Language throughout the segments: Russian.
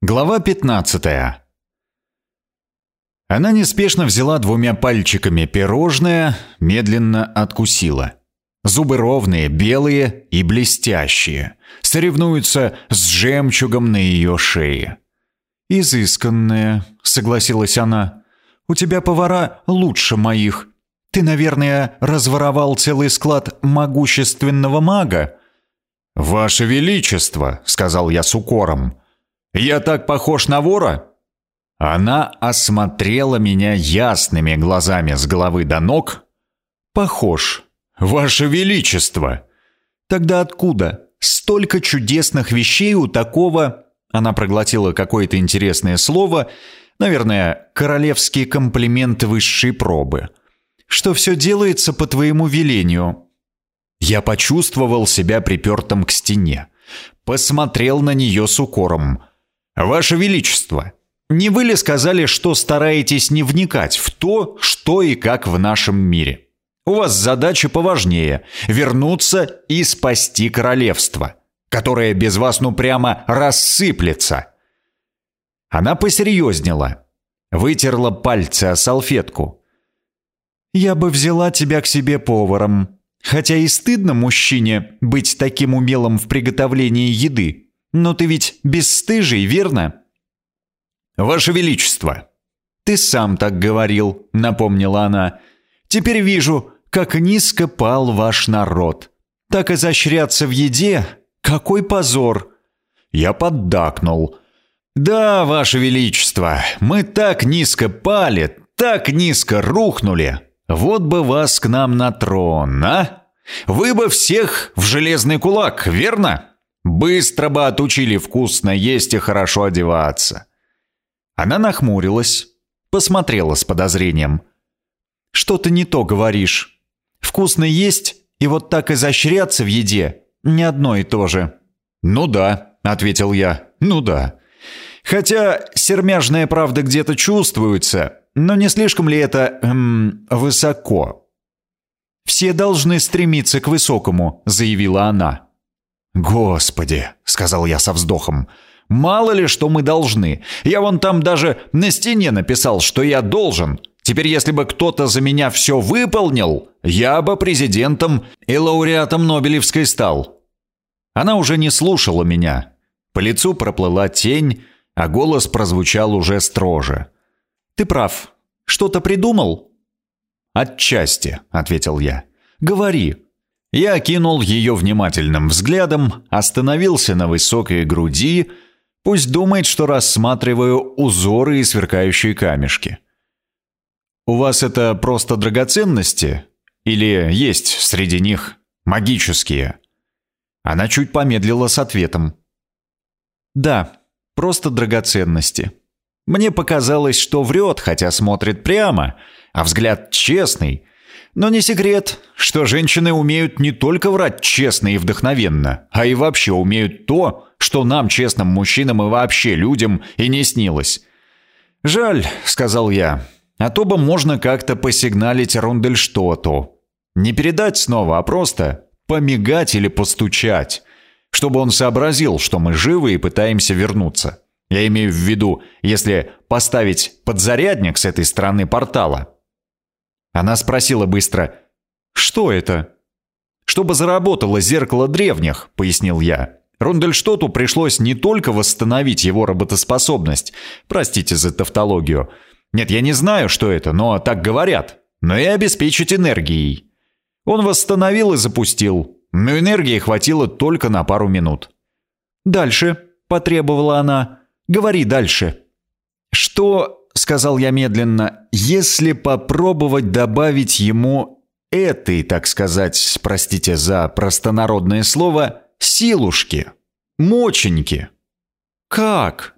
Глава 15 Она неспешно взяла двумя пальчиками пирожное, медленно откусила. Зубы ровные, белые и блестящие, соревнуются с жемчугом на ее шее. «Изысканная», — согласилась она. «У тебя повара лучше моих. Ты, наверное, разворовал целый склад могущественного мага?» «Ваше Величество», — сказал я с укором, — я так похож на вора?» Она осмотрела меня ясными глазами с головы до ног. «Похож. Ваше Величество!» «Тогда откуда? Столько чудесных вещей у такого...» Она проглотила какое-то интересное слово, наверное, королевский комплимент высшей пробы. «Что все делается по твоему велению?» Я почувствовал себя припертым к стене. Посмотрел на нее с укором. «Ваше Величество, не вы ли сказали, что стараетесь не вникать в то, что и как в нашем мире? У вас задача поважнее — вернуться и спасти королевство, которое без вас ну прямо рассыплется». Она посерьезнела, вытерла пальцы о салфетку. «Я бы взяла тебя к себе поваром, хотя и стыдно мужчине быть таким умелым в приготовлении еды». Но ты ведь бесстыжий, верно?» «Ваше Величество!» «Ты сам так говорил», — напомнила она. «Теперь вижу, как низко пал ваш народ. Так изощряться в еде — какой позор!» Я поддакнул. «Да, Ваше Величество, мы так низко пали, так низко рухнули. Вот бы вас к нам на трон, а? Вы бы всех в железный кулак, верно?» Быстро бы отучили вкусно есть и хорошо одеваться. Она нахмурилась, посмотрела с подозрением. «Что ты не то говоришь? Вкусно есть и вот так изощряться в еде не одно и то же». «Ну да», — ответил я, — «ну да». Хотя сермяжная правда где-то чувствуется, но не слишком ли это эм, высоко? «Все должны стремиться к высокому», — заявила она. «Господи!» — сказал я со вздохом. «Мало ли, что мы должны. Я вон там даже на стене написал, что я должен. Теперь, если бы кто-то за меня все выполнил, я бы президентом и лауреатом Нобелевской стал». Она уже не слушала меня. По лицу проплыла тень, а голос прозвучал уже строже. «Ты прав. Что-то придумал?» «Отчасти», — ответил я. «Говори». Я окинул ее внимательным взглядом, остановился на высокой груди, пусть думает, что рассматриваю узоры и сверкающие камешки. «У вас это просто драгоценности? Или есть среди них магические?» Она чуть помедлила с ответом. «Да, просто драгоценности. Мне показалось, что врет, хотя смотрит прямо, а взгляд честный, но не секрет, что женщины умеют не только врать честно и вдохновенно, а и вообще умеют то, что нам, честным мужчинам и вообще людям, и не снилось. «Жаль», — сказал я, — «а то бы можно как-то посигналить Рундельштоту. Не передать снова, а просто помигать или постучать, чтобы он сообразил, что мы живы и пытаемся вернуться. Я имею в виду, если поставить подзарядник с этой стороны портала». Она спросила быстро «Что это?» «Чтобы заработало зеркало древних», — пояснил я. Рундельштоту пришлось не только восстановить его работоспособность, простите за тавтологию. Нет, я не знаю, что это, но так говорят, но и обеспечить энергией. Он восстановил и запустил, но энергии хватило только на пару минут. «Дальше», — потребовала она, — «говори дальше». «Что сказал я медленно, если попробовать добавить ему этой, так сказать, простите за простонародное слово, силушки, моченьки. Как?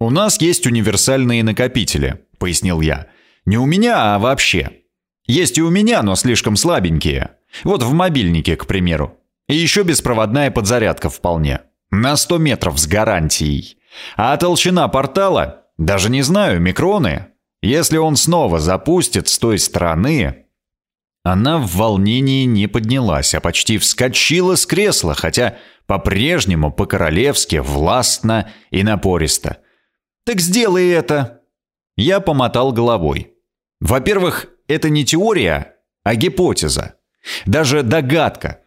У нас есть универсальные накопители, пояснил я. Не у меня, а вообще. Есть и у меня, но слишком слабенькие. Вот в мобильнике, к примеру. И еще беспроводная подзарядка вполне. На 100 метров с гарантией. А толщина портала даже не знаю, микроны. Если он снова запустит с той стороны... Она в волнении не поднялась, а почти вскочила с кресла, хотя по-прежнему по-королевски, властно и напористо. «Так сделай это!» Я помотал головой. Во-первых, это не теория, а гипотеза. Даже догадка.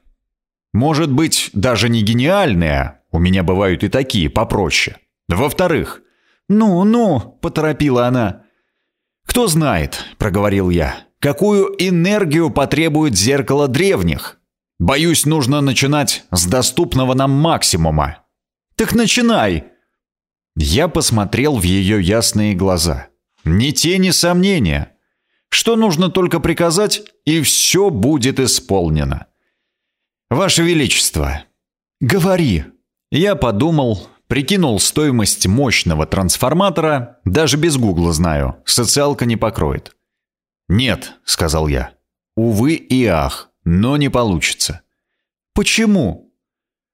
Может быть, даже не гениальная. У меня бывают и такие, попроще. Во-вторых, «Ну, ну», — поторопила она. «Кто знает», — проговорил я, — «какую энергию потребует зеркало древних? Боюсь, нужно начинать с доступного нам максимума». «Так начинай!» Я посмотрел в ее ясные глаза. Ни тени сомнения. Что нужно только приказать, и все будет исполнено. «Ваше Величество!» «Говори!» Я подумал, прикинул стоимость мощного трансформатора, даже без гугла знаю, социалка не покроет. «Нет», — сказал я. «Увы и ах, но не получится». «Почему?»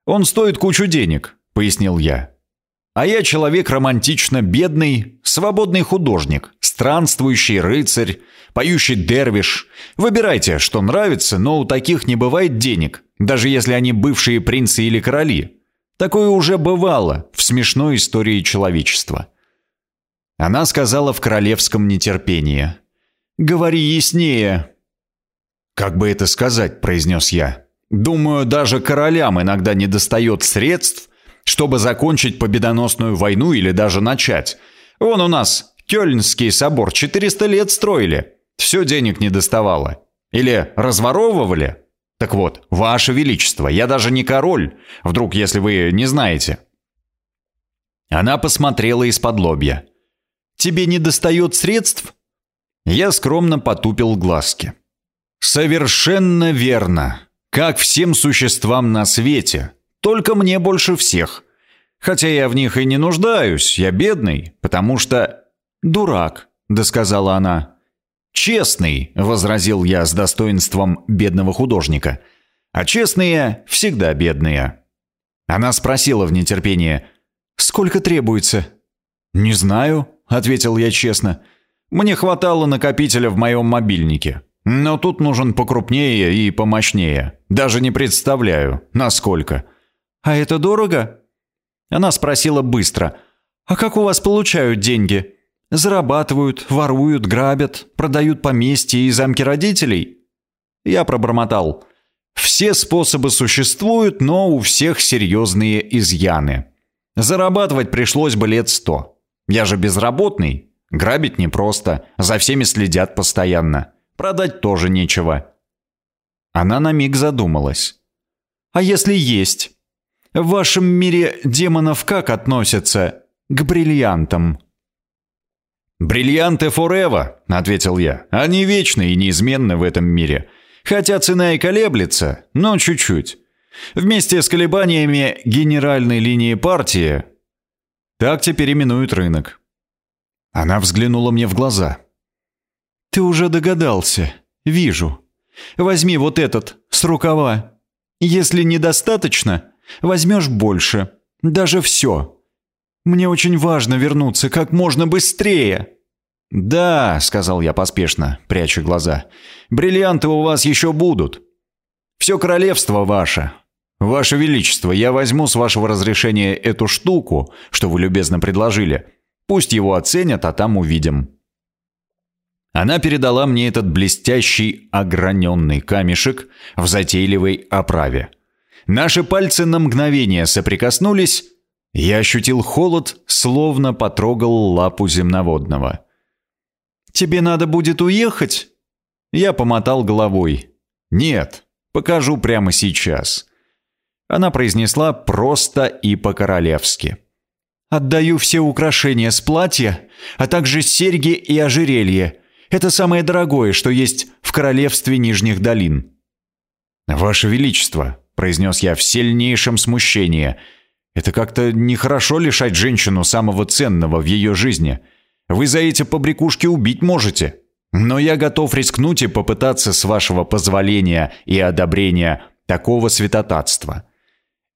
«Он стоит кучу денег», — пояснил я. «А я человек романтично бедный, свободный художник, странствующий рыцарь, поющий дервиш. Выбирайте, что нравится, но у таких не бывает денег, даже если они бывшие принцы или короли. Такое уже бывало в смешной истории человечества. Она сказала в королевском нетерпении. «Говори яснее». «Как бы это сказать?» – произнес я. «Думаю, даже королям иногда не достает средств, чтобы закончить победоносную войну или даже начать. Вон у нас Кёльнский собор 400 лет строили. Все денег не доставало. Или разворовывали, так вот, Ваше Величество, я даже не король, вдруг, если вы не знаете». Она посмотрела из-под лобья. «Тебе не достает средств?» Я скромно потупил глазки. «Совершенно верно. Как всем существам на свете. Только мне больше всех. Хотя я в них и не нуждаюсь, я бедный, потому что...» «Дурак», — досказала она. «Честный», — возразил я с достоинством бедного художника. «А честные всегда бедные». Она спросила в нетерпении, «Сколько требуется?» «Не знаю», — ответил я честно. «Мне хватало накопителя в моем мобильнике. Но тут нужен покрупнее и помощнее. Даже не представляю, насколько». «А это дорого?» Она спросила быстро. «А как у вас получают деньги?» Зарабатывают, воруют, грабят, продают поместья и замки родителей. Я пробормотал. Все способы существуют, но у всех серьезные изъяны. Зарабатывать пришлось бы лет сто. Я же безработный. Грабить непросто, за всеми следят постоянно. Продать тоже нечего. Она на миг задумалась. А если есть? В вашем мире демонов как относятся к бриллиантам? «Бриллианты forever», — ответил я. «Они вечны и неизменны в этом мире. Хотя цена и колеблется, но чуть-чуть. Вместе с колебаниями генеральной линии партии так теперь именуют рынок». Она взглянула мне в глаза. «Ты уже догадался. Вижу. Возьми вот этот, с рукава. Если недостаточно, возьмешь больше. Даже все. Мне очень важно вернуться как можно быстрее!» «Да», — сказал я поспешно, пряча глаза, — «бриллианты у вас еще будут. Все королевство ваше. Ваше Величество, я возьму с вашего разрешения эту штуку, что вы любезно предложили. Пусть его оценят, а там увидим». Она передала мне этот блестящий ограненный камешек в затейливой оправе. Наши пальцы на мгновение соприкоснулись, я ощутил холод, словно потрогал лапу земноводного. «Тебе надо будет уехать?» Я помотал головой. «Нет, покажу прямо сейчас». Она произнесла просто и по-королевски. «Отдаю все украшения с платья, а также серьги и ожерелье. Это самое дорогое, что есть в королевстве Нижних долин». «Ваше Величество», — произнес я в сильнейшем смущении, — это как-то нехорошо лишать женщину самого ценного в ее жизни. Вы за эти побрякушки убить можете. Но я готов рискнуть и попытаться с вашего позволения и одобрения такого святотатства.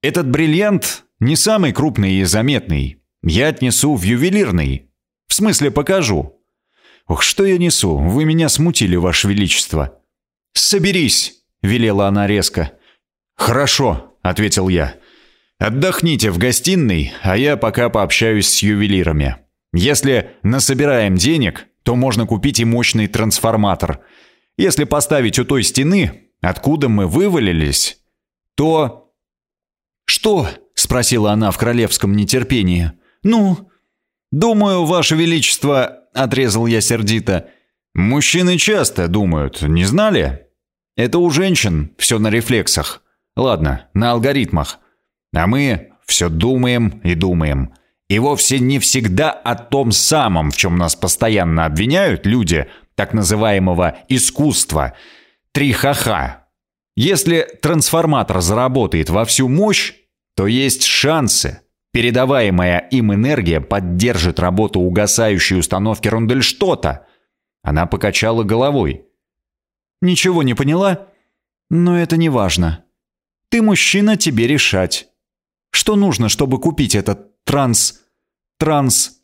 Этот бриллиант не самый крупный и заметный. Я отнесу в ювелирный. В смысле покажу. Ох, что я несу? Вы меня смутили, ваше величество. Соберись, велела она резко. Хорошо, ответил я. Отдохните в гостиной, а я пока пообщаюсь с ювелирами. Если насобираем денег, то можно купить и мощный трансформатор. Если поставить у той стены, откуда мы вывалились, то... «Что?» — спросила она в королевском нетерпении. «Ну?» «Думаю, Ваше Величество...» — отрезал я сердито. «Мужчины часто думают, не знали?» «Это у женщин все на рефлексах. Ладно, на алгоритмах. А мы все думаем и думаем. И вовсе не всегда о том самом, в чем нас постоянно обвиняют люди так называемого искусства. Три ха-ха. Если трансформатор заработает во всю мощь, то есть шансы. Передаваемая им энергия поддержит работу угасающей установки Рундельштота. Она покачала головой. «Ничего не поняла? Но это не важно. Ты мужчина, тебе решать. Что нужно, чтобы купить этот транс... транс...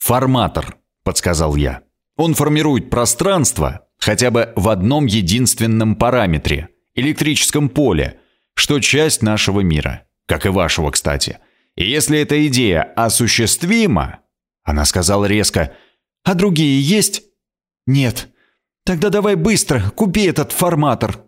«Форматор», — подсказал я. «Он формирует пространство хотя бы в одном единственном параметре — электрическом поле, что часть нашего мира, как и вашего, кстати. И если эта идея осуществима...» Она сказала резко. «А другие есть?» «Нет. Тогда давай быстро, купи этот форматор».